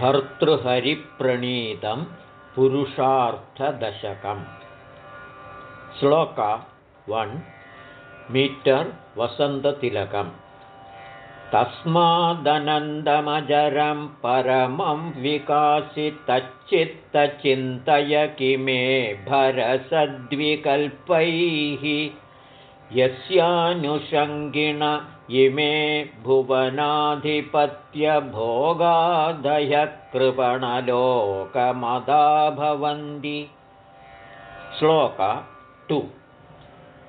भर्तृहरिप्रणीतं पुरुषार्थदशकम्। श्लोक one metre वसन्ततिलकम्। तस्मादनन्दमजरं परमं विकासितच्चित्तचिन्तय किमे भरसद्विकल्पैः यस्यानुषङ्गिण इमे भुवनाधिपत्यभोगादयकृपणलोकमदा भवन्ति श्लोक टु।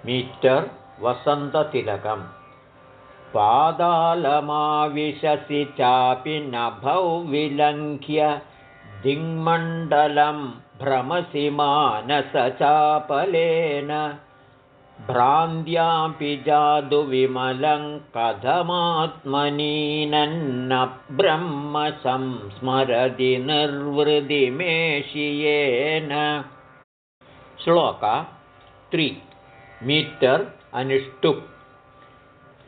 मीटर् वसन्ततिलकम्। पादालमाविशसि चापि नभौ विलङ्घ्य दिङ्मण्डलं भ्रमसि मानसचापलेन भ्रान्त्यापि ब्रह्म संस्मरति निर्वृदिमेषियेन श्लोक त्रि। मीटर् अनिष्टु।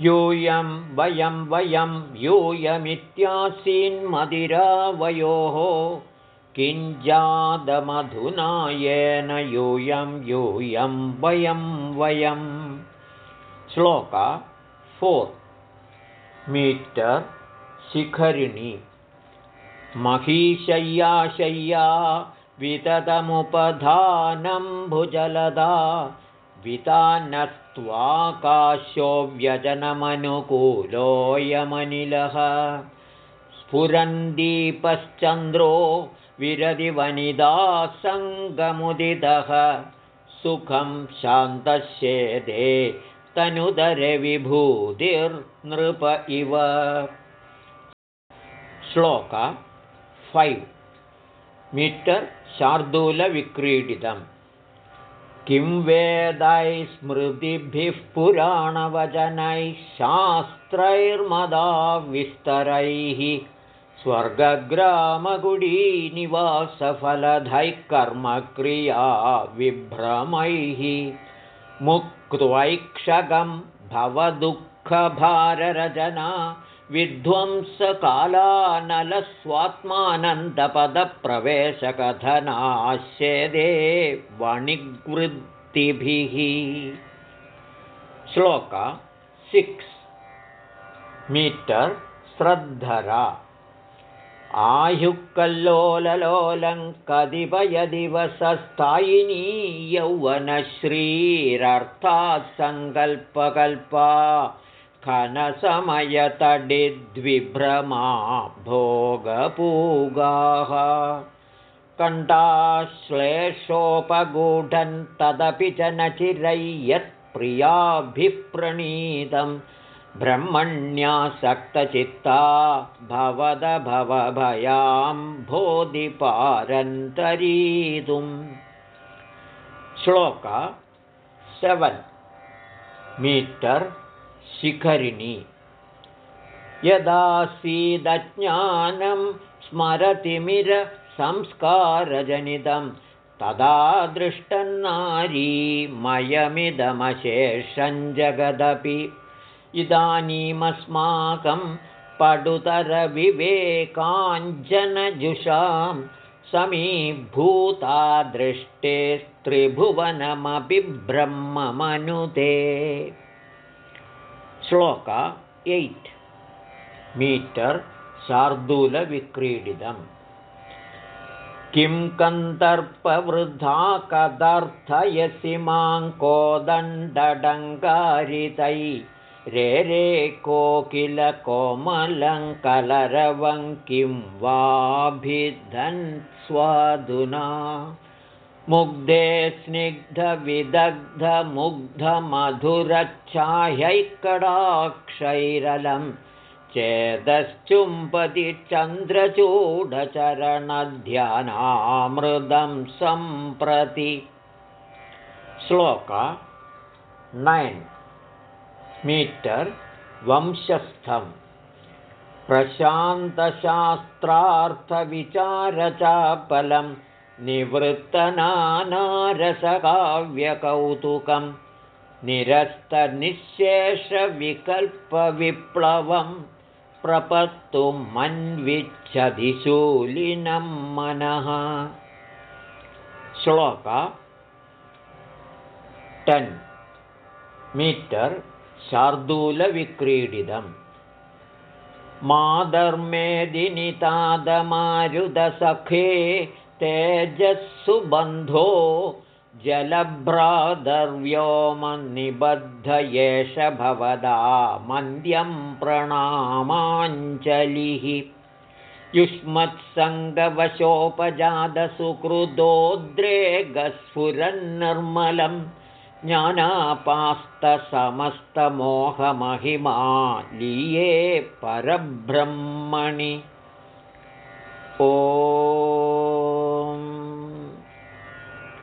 यूयं वयं वयं यूयमित्यासीन्मदिरावयोः किञ्जादमधुना येन यूयं यूयं वयं वयं। श्लोक फोर्। मीटर् शिखरिणी। महीशय्याशय्या विततमुपधानं भुजलदा। वितानस्त्वाकाशो व्यजनमनुकूलोऽयमनिलः स्फुरन्दीपश्चन्द्रो विरदिवनिदा सङ्गमुदितः सुखं शान्तशेदे तनुदरविभूतिर्नृप इव। श्लोक फैव् मीटर् शार्दूलविक्रीडितम्। किं वेदैः स्मृतिभिः पुराणवचनैः शास्त्रैर्मदाविस्तरैः स्वर्गग्रामगुडीनिवासफलधैः कर्मक्रिया विभ्रमैः मुक्त्वैक्षगं भवदुःखभाररचना विध्वंसकालानलस्वात्मानन्दपदप्रवेशकथनाश्यदे वणिवृत्तिभिः श्लोक सिक्स्। मीटर् श्रद्धरा आयुःकल्लोललोलं कतिपयदिवसस्थायिनी यौवनश्रीरर्थात् सङ्कल्पकल्पा खनसमयतडिद्विभ्रमा भोगपूगाः कण्ठाश्लेषोपगूढं तदपि च न चिरै यत्प्रियाभिप्रणीतं ब्रह्मण्यासक्तचित्ता भवद श्लोक सेवन्। मीटर् शिखरिणी। यदासीदज्ञानं स्मरतिमिरसंस्कारजनितं तदा दृष्टन्नारीमयमिदमशेषं जगदपि इदानीमस्माकं पडुतरविवेकाञ्जनजुषां समीभूता दृष्टे त्रिभुवनमपि ब्रह्ममनुते। श्लोक एय्ट्। मीटर् शार्दूलविक्रीडितम्। किं कन्दर्पवृद्धा कदर्थयसि मां कोदण्डडङ्गारितै रे रे कोकिलकोमलङ्कलरवं किं वाभिधन् स्वादुना मुग्धे स्निग्धविदग्धमुग्धमधुरच्छाह्यैकडाक्षैरलं चेदश्चुम्बति चन्द्रचूडचरणध्यानामृदं सम्प्रति। श्लोक नैन् मीटर् वंशस्थम् प्रशान्तशास्त्रार्थविचारचापलं निवृत्तनानारसकाव्यकौतुकं निरस्तनिःशेषविकल्पविप्लवं प्रपत्तुमन्विच्छदिशूलिनं मनः। श्लोक टेन्। मीटर् शार्दूलविक्रीडितम्। माधर्मेदिनितादमारुदसखे तेजःसुबन्धो जलभ्रातर्व्योमनिबद्ध एष भवदा मन्द्यं प्रणामाञ्जलिः। युष्मत्सङ्गवशोपजातसुकृदोद्रेगस्फुरन्निर्मलं ज्ञानापास्तसमस्तमोहमहिमा लीये परब्रह्मणि ओ